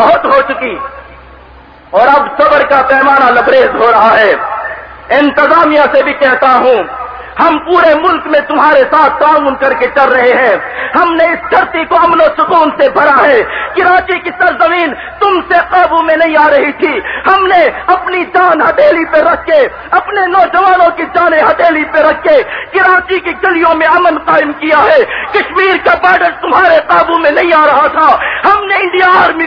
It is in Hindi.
बहुत हो चुकी। और अब सबर का पैमाना लबरेज हो रहा है। इंतजामिया से भी कहता हूँ, हम पूरे मुल्क में तुम्हारे साथ ताउन करके चल रहे हैं। हमने इस धरती को अमन सुकून से भरा है। कराची की सरजमीन तुमसे काबू में नहीं आ रही थी। हमने अपनी जान हथेली पे रख के, अपने नौजवानों की जाने हथेली पे रख के कराची की गलियों में अमन कायम किया है। कश्मीर का बॉर्डर तुम्हारे काबू में नहीं आ रहा था। हमने इंडिया आर्मी